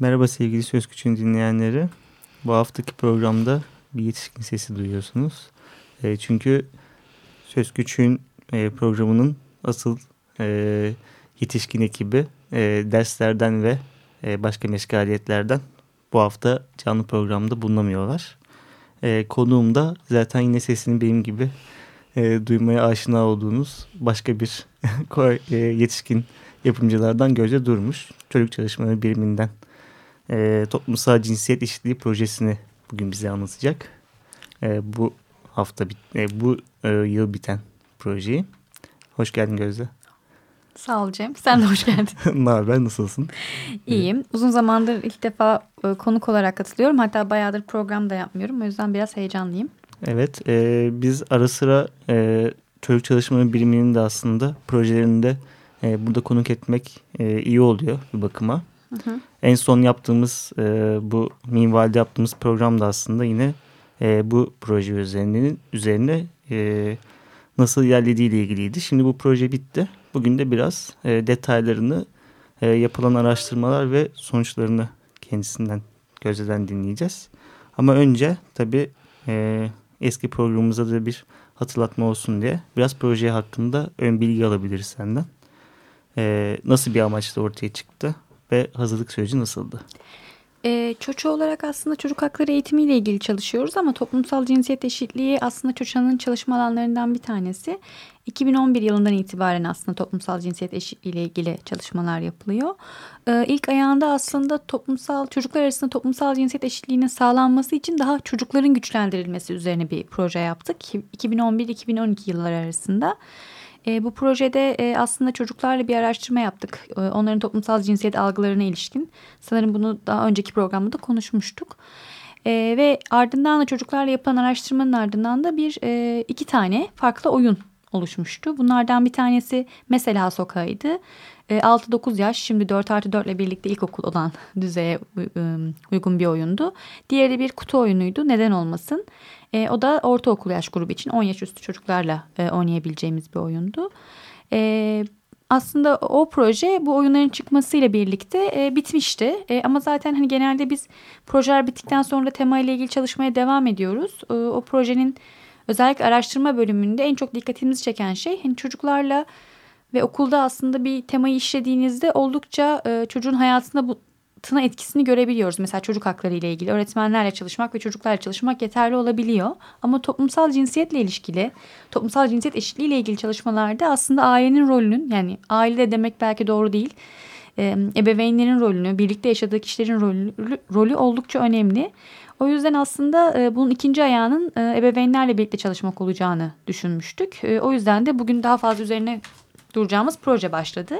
Merhaba sevgili Söz Küçüğün dinleyenleri. Bu haftaki programda bir yetişkin sesi duyuyorsunuz. E, çünkü Söz Küçüğün e, programının asıl e, yetişkin ekibi e, derslerden ve e, başka meşgaliyetlerden bu hafta canlı programda bulunamıyorlar. E, konuğum da zaten yine sesini benim gibi e, duymaya aşina olduğunuz başka bir e, yetişkin yapımcılardan Gözde Durmuş. Çocuk Çalışmaları Biriminden e, Toplumsal Cinsiyet Eşitliği Projesini bugün bize anlatacak. E, bu hafta, e, bu e, yıl biten projeyi. Hoş geldin Gözde. Sağ ol Cem. Sen de hoş geldin. ne haber? Nasılsın? İyiyim. Uzun zamandır ilk defa e, konuk olarak katılıyorum. Hatta bayağıdır program da yapmıyorum. O yüzden biraz heyecanlıyım. Evet. E, biz ara sıra e, çocuk çalışma biriminin de aslında projelerinde e, burada konuk etmek e, iyi oluyor bir bakıma. Hı hı. En son yaptığımız e, bu minvalde yaptığımız program da aslında yine e, bu proje üzerine, üzerine e, nasıl ilerlediği ile ilgiliydi. Şimdi bu proje bitti. Bugün de biraz e, detaylarını, e, yapılan araştırmalar ve sonuçlarını kendisinden gözden dinleyeceğiz. Ama önce tabii e, eski programımıza da bir hatırlatma olsun diye biraz proje hakkında ön bilgi alabiliriz senden. E, nasıl bir amaçla ortaya çıktı ve hazırlık süreci nasıldı? E, çocuğu olarak aslında çocuk hakları eğitimiyle ilgili çalışıyoruz ama toplumsal cinsiyet eşitliği aslında çocuğun çalışma alanlarından bir tanesi. 2011 yılından itibaren aslında toplumsal cinsiyet eşitliği ile ilgili çalışmalar yapılıyor. Ee, ilk ayağında aslında toplumsal çocuklar arasında toplumsal cinsiyet eşitliğinin sağlanması için daha çocukların güçlendirilmesi üzerine bir proje yaptık. 2011-2012 yılları arasında. E, bu projede e, aslında çocuklarla bir araştırma yaptık. E, onların toplumsal cinsiyet algılarına ilişkin. Sanırım bunu daha önceki programda konuşmuştuk. E, ve ardından da çocuklarla yapılan araştırmanın ardından da bir e, iki tane farklı oyun oluşmuştu. Bunlardan bir tanesi mesela sokağıydı. E, 6-9 yaş şimdi 4 artı 4 ile birlikte ilkokul olan düzeye uygun bir oyundu. Diğeri bir kutu oyunuydu. Neden olmasın? E, o da ortaokul yaş grubu için 10 yaş üstü çocuklarla e, oynayabileceğimiz bir oyundu. E, aslında o proje bu oyunların çıkmasıyla birlikte e, bitmişti. E, ama zaten hani genelde biz projeler bittikten sonra tema ile ilgili çalışmaya devam ediyoruz. E, o projenin özellikle araştırma bölümünde en çok dikkatimizi çeken şey hani çocuklarla ve okulda aslında bir temayı işlediğinizde oldukça e, çocuğun hayatında bu tına etkisini görebiliyoruz. Mesela çocuk hakları ile ilgili öğretmenlerle çalışmak ve çocuklarla çalışmak yeterli olabiliyor. Ama toplumsal cinsiyetle ilişkili, toplumsal cinsiyet eşitliği ile ilgili çalışmalarda aslında ailenin rolünün yani aile demek belki doğru değil. E, ebeveynlerin rolünü, birlikte yaşadığı kişilerin rolü, rolü oldukça önemli. O yüzden aslında e, bunun ikinci ayağının e, ebeveynlerle birlikte çalışmak olacağını düşünmüştük. O yüzden de bugün daha fazla üzerine duracağımız proje başladı.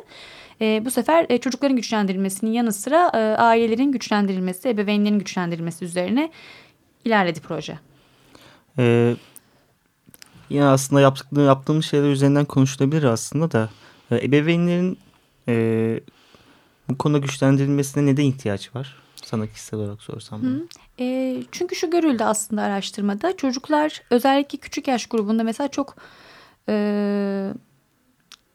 E, bu sefer e, çocukların güçlendirilmesinin yanı sıra e, ailelerin güçlendirilmesi, ebeveynlerin güçlendirilmesi üzerine ilerledi proje. Ee, yine aslında yaptıkları, yaptığımız şeyler üzerinden konuşulabilir aslında da e, ebeveynlerin e, bu konuda güçlendirilmesine neden ihtiyaç var? Sana kişisel olarak sorsam. Hı. E, çünkü şu görüldü aslında araştırmada çocuklar özellikle küçük yaş grubunda mesela çok e,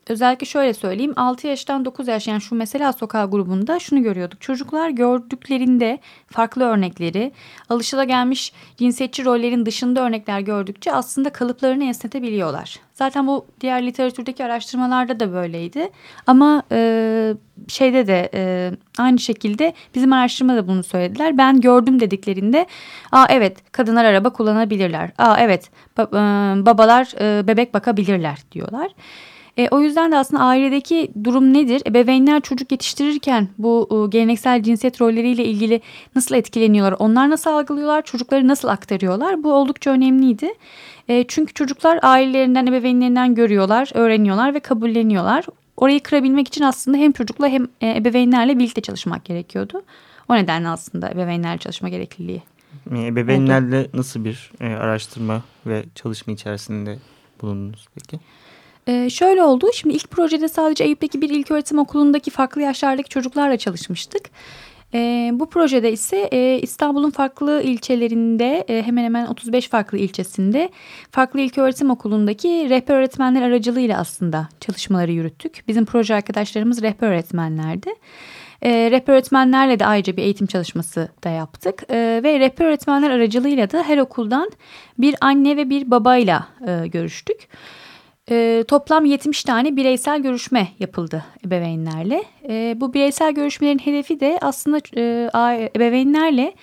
özellikle şöyle söyleyeyim 6 yaştan 9 yaş yani şu mesela sokağı grubunda şunu görüyorduk. Çocuklar gördüklerinde farklı örnekleri alışılagelmiş cinsiyetçi rollerin dışında örnekler gördükçe aslında kalıplarını esnetebiliyorlar. Zaten bu diğer literatürdeki araştırmalarda da böyleydi. Ama e, şeyde de e, aynı şekilde bizim araştırmada bunu söylediler. Ben gördüm dediklerinde aa evet kadınlar araba kullanabilirler. Aa evet e, babalar e, bebek bakabilirler diyorlar. E, o yüzden de aslında ailedeki durum nedir? Ebeveynler çocuk yetiştirirken bu e, geleneksel cinsiyet rolleriyle ilgili nasıl etkileniyorlar? Onlar nasıl algılıyorlar? Çocukları nasıl aktarıyorlar? Bu oldukça önemliydi. E, çünkü çocuklar ailelerinden, ebeveynlerinden görüyorlar, öğreniyorlar ve kabulleniyorlar. Orayı kırabilmek için aslında hem çocukla hem e, ebeveynlerle birlikte çalışmak gerekiyordu. O nedenle aslında ebeveynlerle çalışma gerekliliği. E, ebeveynlerle nasıl bir e, araştırma ve çalışma içerisinde bulundunuz peki? Ee, şöyle oldu. Şimdi ilk projede sadece Eyüp'teki bir ilköğretim okulundaki farklı yaşlardaki çocuklarla çalışmıştık. E, bu projede ise e, İstanbul'un farklı ilçelerinde e, hemen hemen 35 farklı ilçesinde farklı ilköğretim okulundaki rehber öğretmenler aracılığıyla aslında çalışmaları yürüttük. Bizim proje arkadaşlarımız rehber öğretmenlerdi. E, rehber öğretmenlerle de ayrıca bir eğitim çalışması da yaptık. E, ve rehber öğretmenler aracılığıyla da her okuldan bir anne ve bir babayla e, görüştük. E, toplam 70 tane bireysel görüşme yapıldı ebeveynlerle. E, bu bireysel görüşmelerin hedefi de aslında e, ebeveynlerle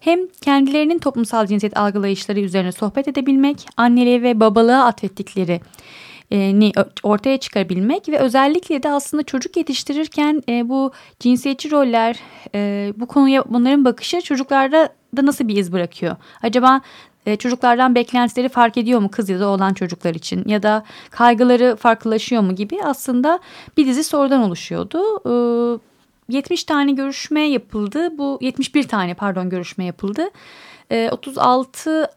hem kendilerinin toplumsal cinsiyet algılayışları üzerine sohbet edebilmek, anneliğe ve babalığa atfettikleri ni ortaya çıkarabilmek ve özellikle de aslında çocuk yetiştirirken e, bu cinsiyetçi roller e, bu konuya bunların bakışı çocuklarda da nasıl bir iz bırakıyor? Acaba e, çocuklardan beklentileri fark ediyor mu kız ya da oğlan çocuklar için ya da kaygıları farklılaşıyor mu gibi aslında bir dizi sorudan oluşuyordu. E, 70 tane görüşme yapıldı. Bu 71 tane pardon görüşme yapıldı. E, 36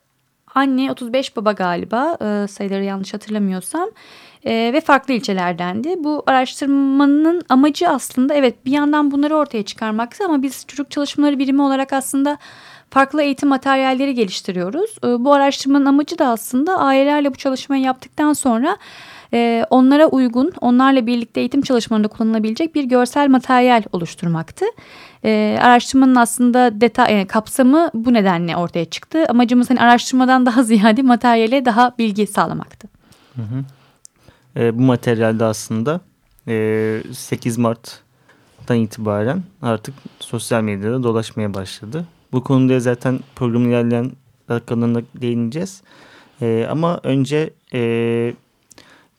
anne 35 baba galiba e, sayıları yanlış hatırlamıyorsam e, ve farklı ilçelerdendi. Bu araştırmanın amacı aslında evet bir yandan bunları ortaya çıkarmaktı ama biz çocuk çalışmaları birimi olarak aslında farklı eğitim materyalleri geliştiriyoruz. Ee, bu araştırmanın amacı da aslında ailelerle bu çalışmayı yaptıktan sonra e, onlara uygun, onlarla birlikte eğitim çalışmalarında kullanılabilecek bir görsel materyal oluşturmaktı. Ee, araştırmanın aslında detay, yani kapsamı bu nedenle ortaya çıktı. Amacımız hani araştırmadan daha ziyade materyale daha bilgi sağlamaktı. Hı hı. E, bu materyalde aslında e, 8 Mart'tan itibaren artık sosyal medyada dolaşmaya başladı. Bu konuda zaten programın ilerleyen dakikalarında değineceğiz. E, ama önce e,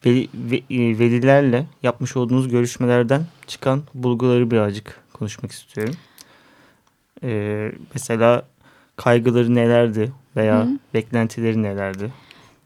veli, ve, e, velilerle yapmış olduğunuz görüşmelerden çıkan bulguları birazcık konuşmak istiyorum. E, mesela kaygıları nelerdi veya Hı. beklentileri nelerdi?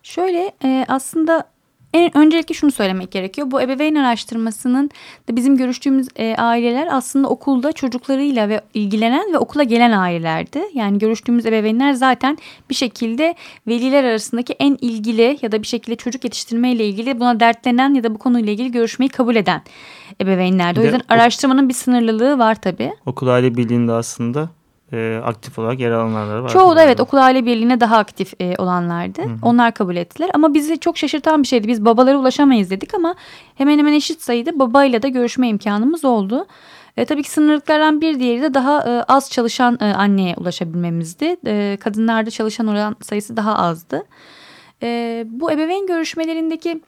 Şöyle e, aslında en, öncelikle şunu söylemek gerekiyor. Bu ebeveyn araştırmasının da bizim görüştüğümüz e, aileler aslında okulda çocuklarıyla ve ilgilenen ve okula gelen ailelerdi. Yani görüştüğümüz ebeveynler zaten bir şekilde veliler arasındaki en ilgili ya da bir şekilde çocuk yetiştirme ile ilgili buna dertlenen ya da bu konuyla ilgili görüşmeyi kabul eden ebeveynlerdi. O yüzden araştırmanın bir sınırlılığı var tabii. Okul aile birliğinde aslında e, aktif olarak yer alanlar var. Çoğu da evet okul aile birliğine daha aktif e, olanlardı. Hı hı. Onlar kabul ettiler ama bizi çok şaşırtan bir şeydi. Biz babalara ulaşamayız dedik ama hemen hemen eşit sayıda babayla da görüşme imkanımız oldu. E, tabii ki sınırlıklardan bir diğeri de daha e, az çalışan e, anneye ulaşabilmemizdi. E, kadınlarda çalışan oran sayısı daha azdı. E, bu ebeveyn görüşmelerindeki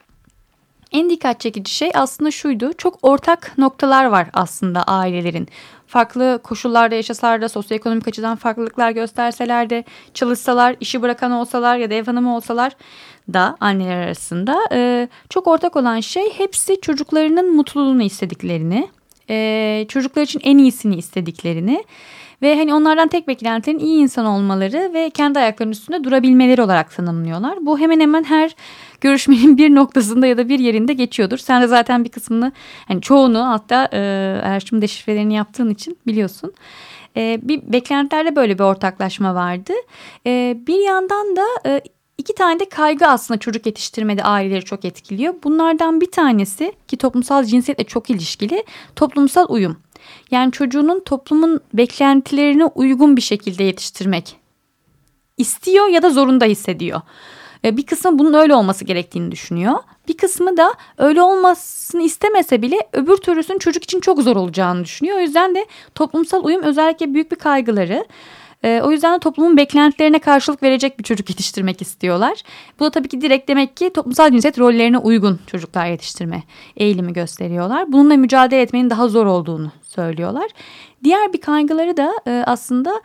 en dikkat çekici şey aslında şuydu. Çok ortak noktalar var aslında ailelerin farklı koşullarda yaşasalar da sosyoekonomik açıdan farklılıklar gösterseler de çalışsalar, işi bırakan olsalar ya da ev hanımı olsalar da anneler arasında e, çok ortak olan şey hepsi çocuklarının mutluluğunu istediklerini, e, çocuklar için en iyisini istediklerini ve hani onlardan tek beklentilerin iyi insan olmaları ve kendi ayaklarının üstünde durabilmeleri olarak tanımlıyorlar. Bu hemen hemen her görüşmenin bir noktasında ya da bir yerinde geçiyordur. Sen de zaten bir kısmını hani çoğunu hatta e, araştırma deşifrelerini yaptığın için biliyorsun. E, bir beklentilerde böyle bir ortaklaşma vardı. E, bir yandan da e, iki tane de kaygı aslında çocuk yetiştirmede aileleri çok etkiliyor. Bunlardan bir tanesi ki toplumsal cinsiyetle çok ilişkili toplumsal uyum. Yani çocuğunun toplumun beklentilerine uygun bir şekilde yetiştirmek istiyor ya da zorunda hissediyor. Bir kısmı bunun öyle olması gerektiğini düşünüyor. Bir kısmı da öyle olmasını istemese bile öbür türlüsünün çocuk için çok zor olacağını düşünüyor. O yüzden de toplumsal uyum özellikle büyük bir kaygıları. E, o yüzden de toplumun beklentilerine karşılık verecek bir çocuk yetiştirmek istiyorlar. Bu da tabii ki direkt demek ki toplumsal cinsiyet rollerine uygun çocuklar yetiştirme eğilimi gösteriyorlar. Bununla mücadele etmenin daha zor olduğunu söylüyorlar. Diğer bir kaygıları da e, aslında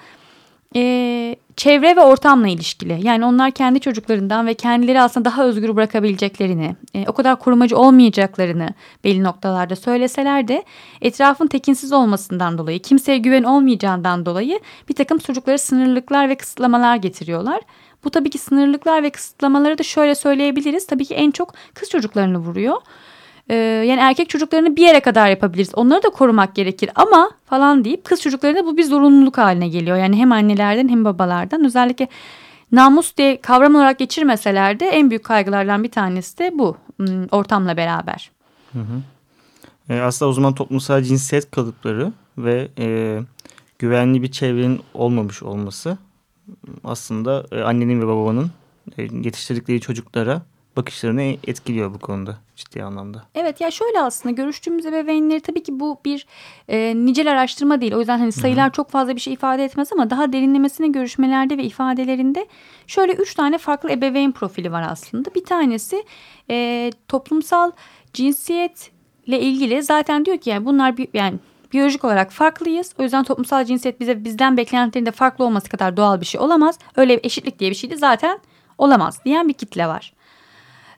e, çevre ve ortamla ilişkili. Yani onlar kendi çocuklarından ve kendileri aslında daha özgür bırakabileceklerini, e, o kadar korumacı olmayacaklarını belli noktalarda söyleseler de etrafın tekinsiz olmasından dolayı, kimseye güven olmayacağından dolayı bir takım çocuklara sınırlıklar ve kısıtlamalar getiriyorlar. Bu tabii ki sınırlıklar ve kısıtlamaları da şöyle söyleyebiliriz. Tabii ki en çok kız çocuklarını vuruyor. Ee, yani erkek çocuklarını bir yere kadar yapabiliriz. Onları da korumak gerekir ama falan deyip kız çocuklarına bu bir zorunluluk haline geliyor. Yani hem annelerden hem babalardan özellikle namus diye kavram olarak geçirmeseler de en büyük kaygılardan bir tanesi de bu hmm, ortamla beraber. Hı hı. E, aslında o zaman toplumsal cinsiyet kalıpları ve e, güvenli bir çevrenin olmamış olması aslında e, annenin ve babanın e, yetiştirdikleri çocuklara bakışlarını etkiliyor bu konuda ciddi anlamda. Evet ya şöyle aslında görüştüğümüz ebeveynleri tabii ki bu bir e, nicel araştırma değil. O yüzden hani sayılar Hı -hı. çok fazla bir şey ifade etmez ama daha derinlemesine görüşmelerde ve ifadelerinde şöyle üç tane farklı ebeveyn profili var aslında. Bir tanesi e, toplumsal cinsiyetle ilgili zaten diyor ki yani bunlar bir, yani biyolojik olarak farklıyız. O yüzden toplumsal cinsiyet bize bizden beklentilerinde farklı olması kadar doğal bir şey olamaz. Öyle eşitlik diye bir şey de zaten olamaz diyen bir kitle var.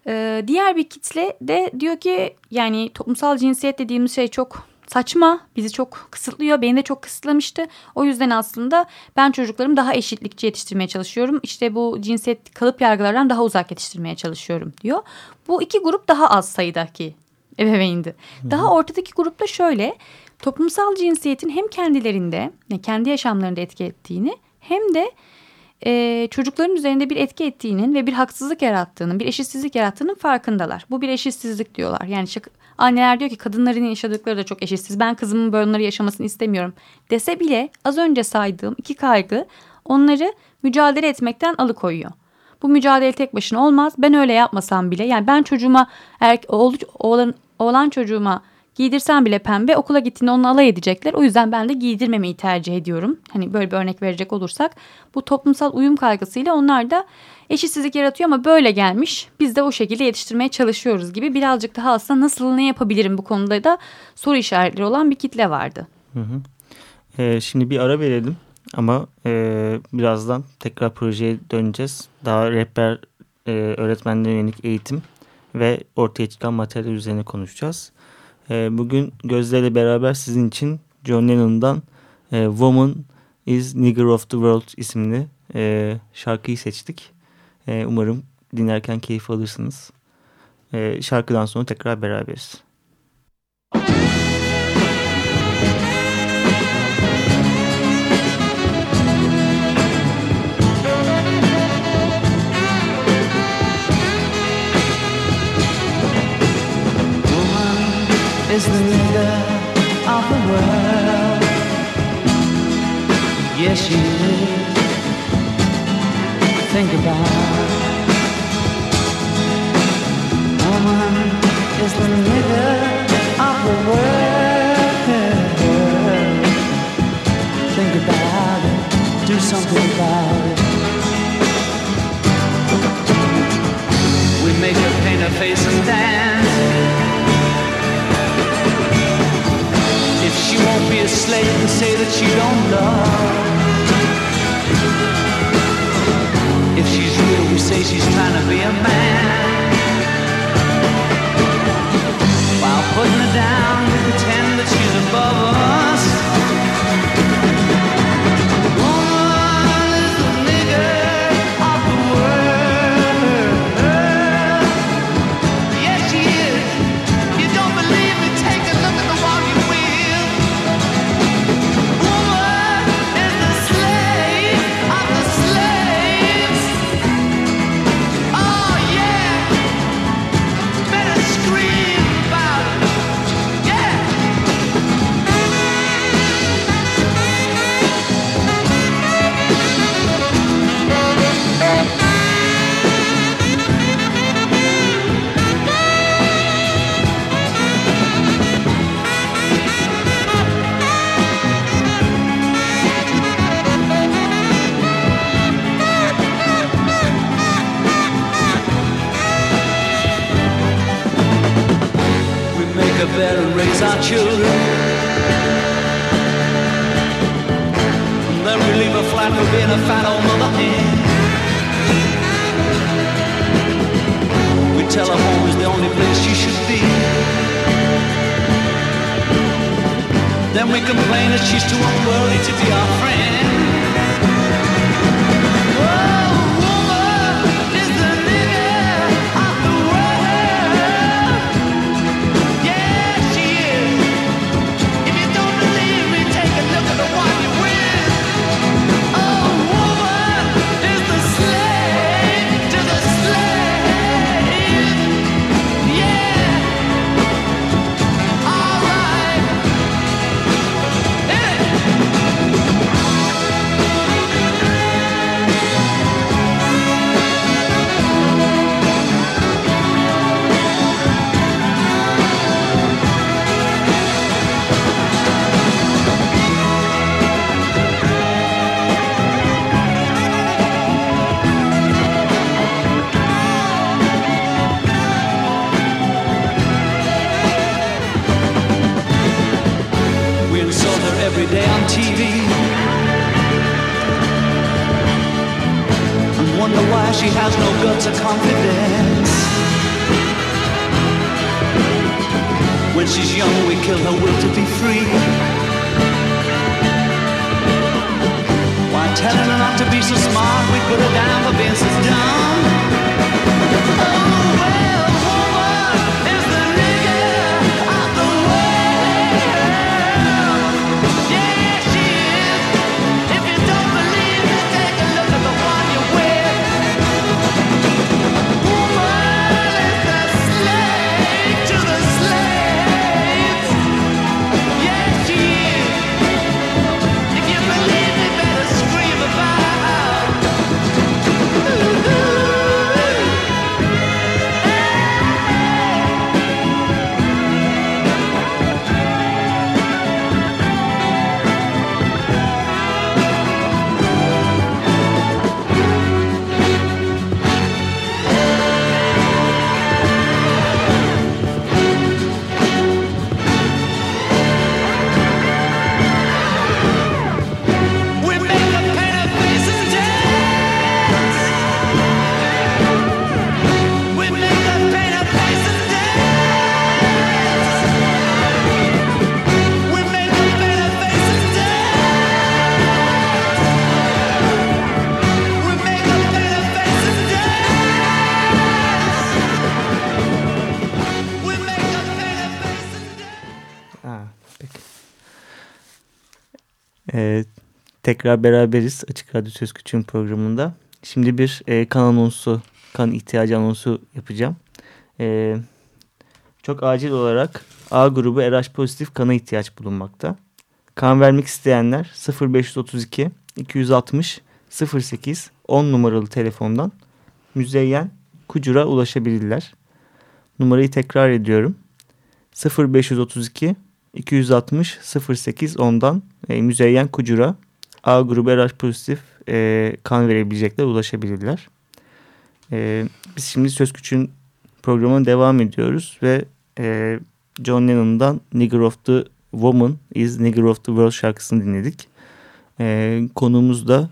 Ee, diğer bir kitle de diyor ki yani toplumsal cinsiyet dediğimiz şey çok saçma. Bizi çok kısıtlıyor. Beni de çok kısıtlamıştı. O yüzden aslında ben çocuklarımı daha eşitlikçi yetiştirmeye çalışıyorum. İşte bu cinsiyet kalıp yargılardan daha uzak yetiştirmeye çalışıyorum diyor. Bu iki grup daha az sayıdaki ebeveyndi. Daha ortadaki grupta şöyle toplumsal cinsiyetin hem kendilerinde, kendi yaşamlarında etki ettiğini hem de e, çocukların üzerinde bir etki ettiğinin ve bir haksızlık yarattığının, bir eşitsizlik yarattığının farkındalar. Bu bir eşitsizlik diyorlar. Yani anneler diyor ki kadınların yaşadıkları da çok eşitsiz. Ben kızımın bunları yaşamasını istemiyorum dese bile az önce saydığım iki kaygı onları mücadele etmekten alıkoyuyor. Bu mücadele tek başına olmaz. Ben öyle yapmasam bile yani ben çocuğuma er, oğlan, oğlan çocuğuma Giydirsem bile pembe okula gittiğinde onu alay edecekler. O yüzden ben de giydirmemeyi tercih ediyorum. Hani böyle bir örnek verecek olursak bu toplumsal uyum kaygısıyla onlar da eşitsizlik yaratıyor ama böyle gelmiş. Biz de o şekilde yetiştirmeye çalışıyoruz gibi birazcık daha aslında nasıl ne yapabilirim bu konuda da soru işaretleri olan bir kitle vardı. Hı hı. Ee, şimdi bir ara verelim ama e, birazdan tekrar projeye döneceğiz. Daha rehber e, öğretmenlere yönelik eğitim ve ortaya çıkan materyal üzerine konuşacağız. E, bugün Gözde beraber sizin için John Lennon'dan e, Woman is Nigger of the World isimli e, şarkıyı seçtik. E, umarım dinlerken keyif alırsınız. E, şarkıdan sonra tekrar beraberiz. Is the leader of the world. Yes, she is. Think about it. Woman is the leader of the world. Think about it. Do something about it. We make her paint her face and dance. Won't be a slave and say that you don't love. If she's real, we say she's trying to be a man. While putting her down, we pretend that she's above us. Tinkerbell and raise our children. And then we leave a flat for being a fat old mother hen. We tell her home is the only place she should be. Then we complain that she's too unworthy to be our friend. Telling her not to be so smart, we put her down for being so dumb. Oh, tekrar beraberiz Açık Radyo Söz Küçüğün programında. Şimdi bir e, kan anonsu, kan ihtiyacı anonsu yapacağım. Ee, çok acil olarak A grubu RH pozitif kana ihtiyaç bulunmakta. Kan vermek isteyenler 0532 260 08 10 numaralı telefondan Müzeyyen Kucur'a ulaşabilirler. Numarayı tekrar ediyorum. 0532 260 08 10'dan e, Müzeyyen Kucur'a A grubu RH pozitif e, kan verebilecekler ulaşabilirler. E, biz şimdi Söz Küçüğün programına devam ediyoruz ve e, John Lennon'dan Nigger of the Woman is Nigger of the World şarkısını dinledik. E, konuğumuz da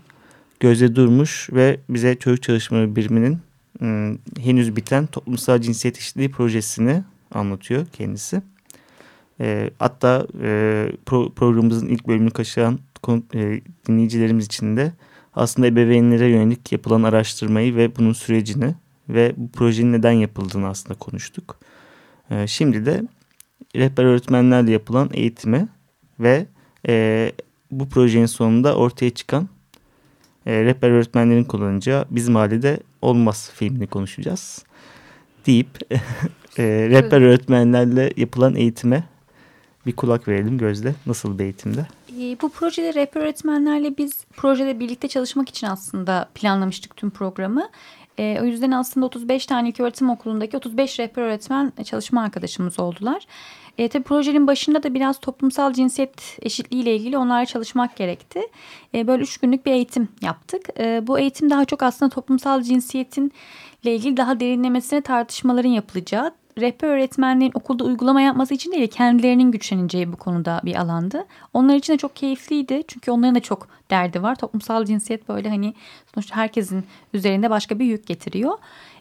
Gözde Durmuş ve bize çocuk çalışmaları biriminin m, henüz biten toplumsal cinsiyet eşitliği projesini anlatıyor kendisi. E, hatta e, pro, programımızın ilk bölümünü kaçıran e, dinleyicilerimiz için de aslında ebeveynlere yönelik yapılan araştırmayı ve bunun sürecini ve bu projenin neden yapıldığını aslında konuştuk. E, şimdi de rehber öğretmenlerle yapılan eğitime ve e, bu projenin sonunda ortaya çıkan e, rehber öğretmenlerin kullanacağı Bizim Ailede Olmaz filmini konuşacağız. Deyip e, rehber öğretmenlerle yapılan eğitime bir kulak verelim Gözde. Nasıl bir eğitimde? E, bu projede rehber öğretmenlerle biz projede birlikte çalışmak için aslında planlamıştık tüm programı. E, o yüzden aslında 35 tane öğretim okulundaki 35 rehber öğretmen çalışma arkadaşımız oldular. E, tabii projenin başında da biraz toplumsal cinsiyet eşitliği ile ilgili onlarla çalışmak gerekti. E, böyle üç günlük bir eğitim yaptık. E, bu eğitim daha çok aslında toplumsal cinsiyetin ile ilgili daha derinlemesine tartışmaların yapılacağı, rehber öğretmenlerin okulda uygulama yapması için değil kendilerinin güçleneceği bu konuda bir alandı. Onlar için de çok keyifliydi. Çünkü onların da çok derdi var. Toplumsal cinsiyet böyle hani sonuçta herkesin üzerinde başka bir yük getiriyor.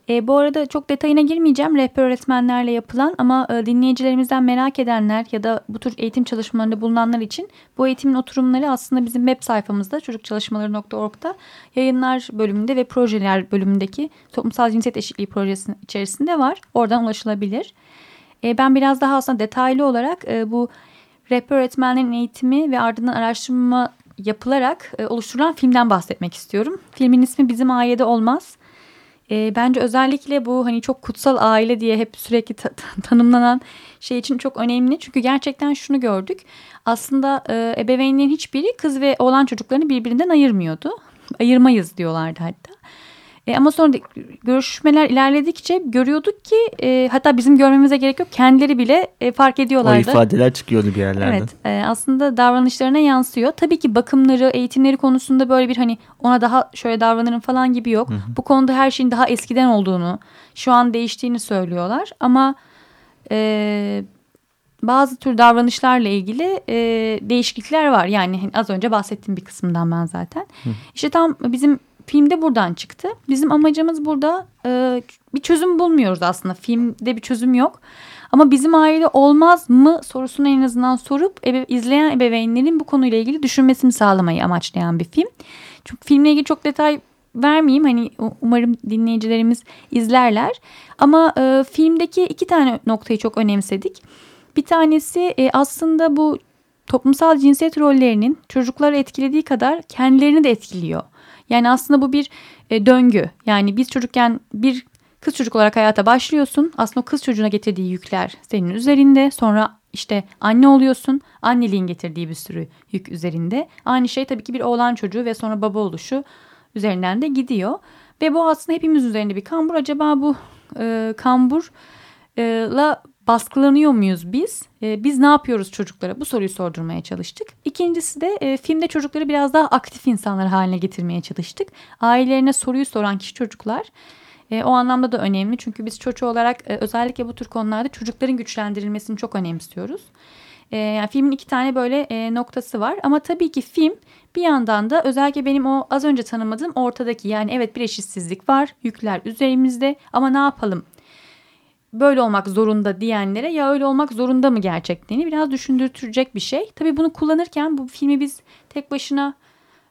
E, bu arada çok detayına girmeyeceğim rehber öğretmenlerle yapılan ama e, dinleyicilerimizden merak edenler ya da bu tür eğitim çalışmalarında bulunanlar için bu eğitimin oturumları aslında bizim web sayfamızda çocukçalışmaları.org'da yayınlar bölümünde ve projeler bölümündeki toplumsal cinsiyet eşitliği projesinin içerisinde var. Oradan ulaşılabilir. E, ben biraz daha aslında detaylı olarak e, bu rehber öğretmenlerin eğitimi ve ardından araştırma yapılarak e, oluşturulan filmden bahsetmek istiyorum. Filmin ismi Bizim Ailede Olmaz. E, bence özellikle bu hani çok kutsal aile diye hep sürekli ta- ta- tanımlanan şey için çok önemli. Çünkü gerçekten şunu gördük. Aslında e, ebeveynlerin hiçbiri kız ve oğlan çocuklarını birbirinden ayırmıyordu. Ayırmayız diyorlardı hatta. E, ama sonra görüşmeler ilerledikçe görüyorduk ki e, hatta bizim görmemize gerek yok. Kendileri bile e, fark O ediyorlardı. ifadeler çıkıyordu bir yerlerden. Evet e, aslında davranışlarına yansıyor. Tabii ki bakımları, eğitimleri konusunda böyle bir hani ona daha şöyle davranırım falan gibi yok. Bu konuda her şeyin daha eskiden olduğunu, şu an değiştiğini söylüyorlar. Ama e, bazı tür davranışlarla ilgili e, değişiklikler var. Yani hani az önce bahsettiğim bir kısımdan ben zaten. İşte tam bizim filmde buradan çıktı. Bizim amacımız burada e, bir çözüm bulmuyoruz aslında. Filmde bir çözüm yok. Ama bizim aile olmaz mı sorusunu en azından sorup ebe, izleyen ebeveynlerin bu konuyla ilgili düşünmesini sağlamayı amaçlayan bir film. Çünkü filmle ilgili çok detay vermeyeyim. Hani umarım dinleyicilerimiz izlerler. Ama e, filmdeki iki tane noktayı çok önemsedik. Bir tanesi e, aslında bu toplumsal cinsiyet rollerinin çocukları etkilediği kadar kendilerini de etkiliyor. Yani aslında bu bir e, döngü. Yani biz çocukken bir kız çocuk olarak hayata başlıyorsun. Aslında o kız çocuğuna getirdiği yükler senin üzerinde. Sonra işte anne oluyorsun. Anneliğin getirdiği bir sürü yük üzerinde. Aynı şey tabii ki bir oğlan çocuğu ve sonra baba oluşu üzerinden de gidiyor. Ve bu aslında hepimiz üzerinde bir kambur. Acaba bu e, kamburla baskılanıyor muyuz biz? E, biz ne yapıyoruz çocuklara? Bu soruyu sordurmaya çalıştık. İkincisi de e, filmde çocukları biraz daha aktif insanlar haline getirmeye çalıştık. Ailelerine soruyu soran kişi çocuklar. E, o anlamda da önemli çünkü biz çocuğu olarak e, özellikle bu tür konularda çocukların güçlendirilmesini çok önemsiyoruz. E, yani filmin iki tane böyle e, noktası var ama tabii ki film bir yandan da özellikle benim o az önce tanımadığım ortadaki yani evet bir eşitsizlik var yükler üzerimizde ama ne yapalım böyle olmak zorunda diyenlere ya öyle olmak zorunda mı gerçekliğini biraz düşündürtecek bir şey. Tabii bunu kullanırken bu filmi biz tek başına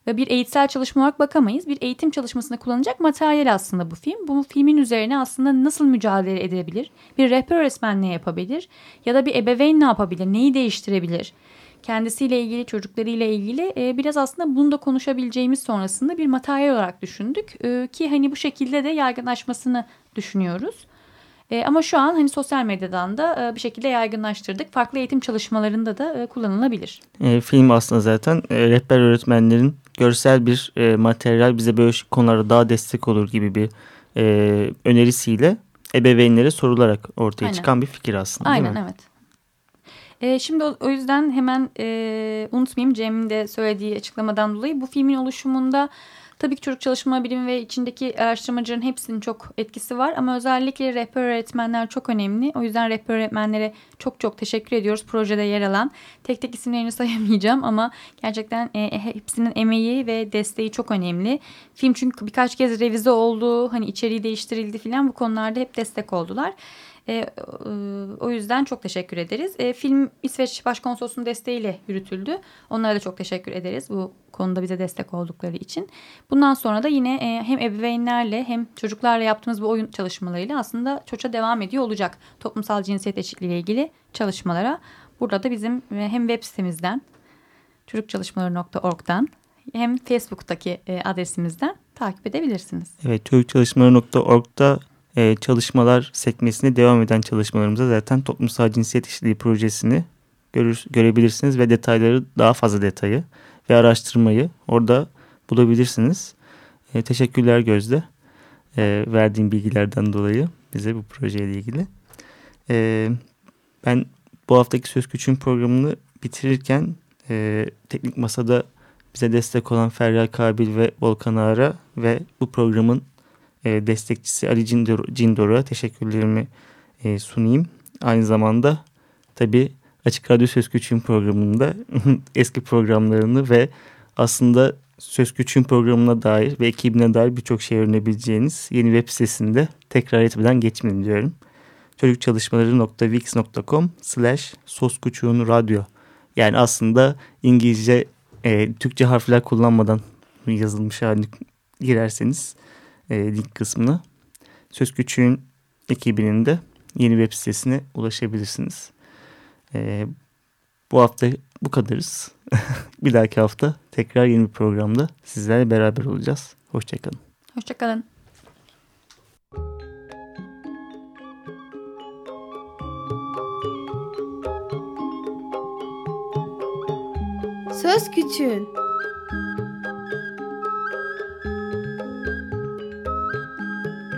bir eğitsel çalışma olarak bakamayız. Bir eğitim çalışmasında kullanacak materyal aslında bu film. Bu filmin üzerine aslında nasıl mücadele edebilir? Bir rehber öğretmen ne yapabilir? Ya da bir ebeveyn ne yapabilir? Neyi değiştirebilir? Kendisiyle ilgili, çocuklarıyla ilgili e, biraz aslında bunu da konuşabileceğimiz sonrasında bir materyal olarak düşündük. E, ki hani bu şekilde de yaygınlaşmasını düşünüyoruz. E, ama şu an hani sosyal medyadan da e, bir şekilde yaygınlaştırdık. Farklı eğitim çalışmalarında da e, kullanılabilir. E, film aslında zaten e, rehber öğretmenlerin görsel bir e, materyal bize böyle konularda daha destek olur gibi bir e, önerisiyle ebeveynlere sorularak ortaya Aynen. çıkan bir fikir aslında. Aynen evet. E, şimdi o, o yüzden hemen e, unutmayayım Cem'in de söylediği açıklamadan dolayı bu filmin oluşumunda Tabii ki çocuk çalışma bilimi ve içindeki araştırmacıların hepsinin çok etkisi var ama özellikle rehber öğretmenler çok önemli. O yüzden rehber öğretmenlere çok çok teşekkür ediyoruz projede yer alan. Tek tek isimlerini sayamayacağım ama gerçekten e, e, hepsinin emeği ve desteği çok önemli. Film çünkü birkaç kez revize oldu, hani içeriği değiştirildi filan bu konularda hep destek oldular. E, e, o yüzden çok teşekkür ederiz. E, film İsveç Başkonsolosluğu'nun desteğiyle yürütüldü. Onlara da çok teşekkür ederiz bu konuda bize destek oldukları için. Bundan sonra da yine e, hem ebeveynlerle hem çocuklarla yaptığımız bu oyun çalışmalarıyla aslında çoça devam ediyor olacak. Toplumsal cinsiyet eşitliği ile ilgili çalışmalara. Burada da bizim e, hem web sitemizden çocukçalışmaları.org'dan hem Facebook'taki e, adresimizden takip edebilirsiniz. Evet çocukçalışmaları.org'da e, çalışmalar sekmesine devam eden çalışmalarımıza zaten toplumsal cinsiyet eşitliği projesini görür, görebilirsiniz ve detayları daha fazla detayı ve araştırmayı orada bulabilirsiniz. E, teşekkürler Gözde e, verdiğim bilgilerden dolayı bize bu projeyle ilgili. E, ben bu haftaki Söz Küçüğün programını bitirirken e, teknik masada bize destek olan Feryal Kabil ve Volkan Ağar'a ve bu programın e, destekçisi Ali Cindor'a teşekkürlerimi e, sunayım. Aynı zamanda tabii Açık Radyo Söz Küçüğün programında eski programlarını ve aslında Söz Küçüğün programına dair ve ekibine dair birçok şey öğrenebileceğiniz yeni web sitesinde tekrar etmeden geçmeyin diyorum. çocukçalışmaları.wix.com slash soskuçuğun radyo. Yani aslında İngilizce, e, Türkçe harfler kullanmadan yazılmış halini girerseniz e, link kısmına Söz Küçüğün ekibinin de yeni web sitesine ulaşabilirsiniz. E, bu hafta bu kadarız. bir dahaki hafta tekrar yeni bir programda sizlerle beraber olacağız. Hoşçakalın. Hoşçakalın. Söz Küçüğün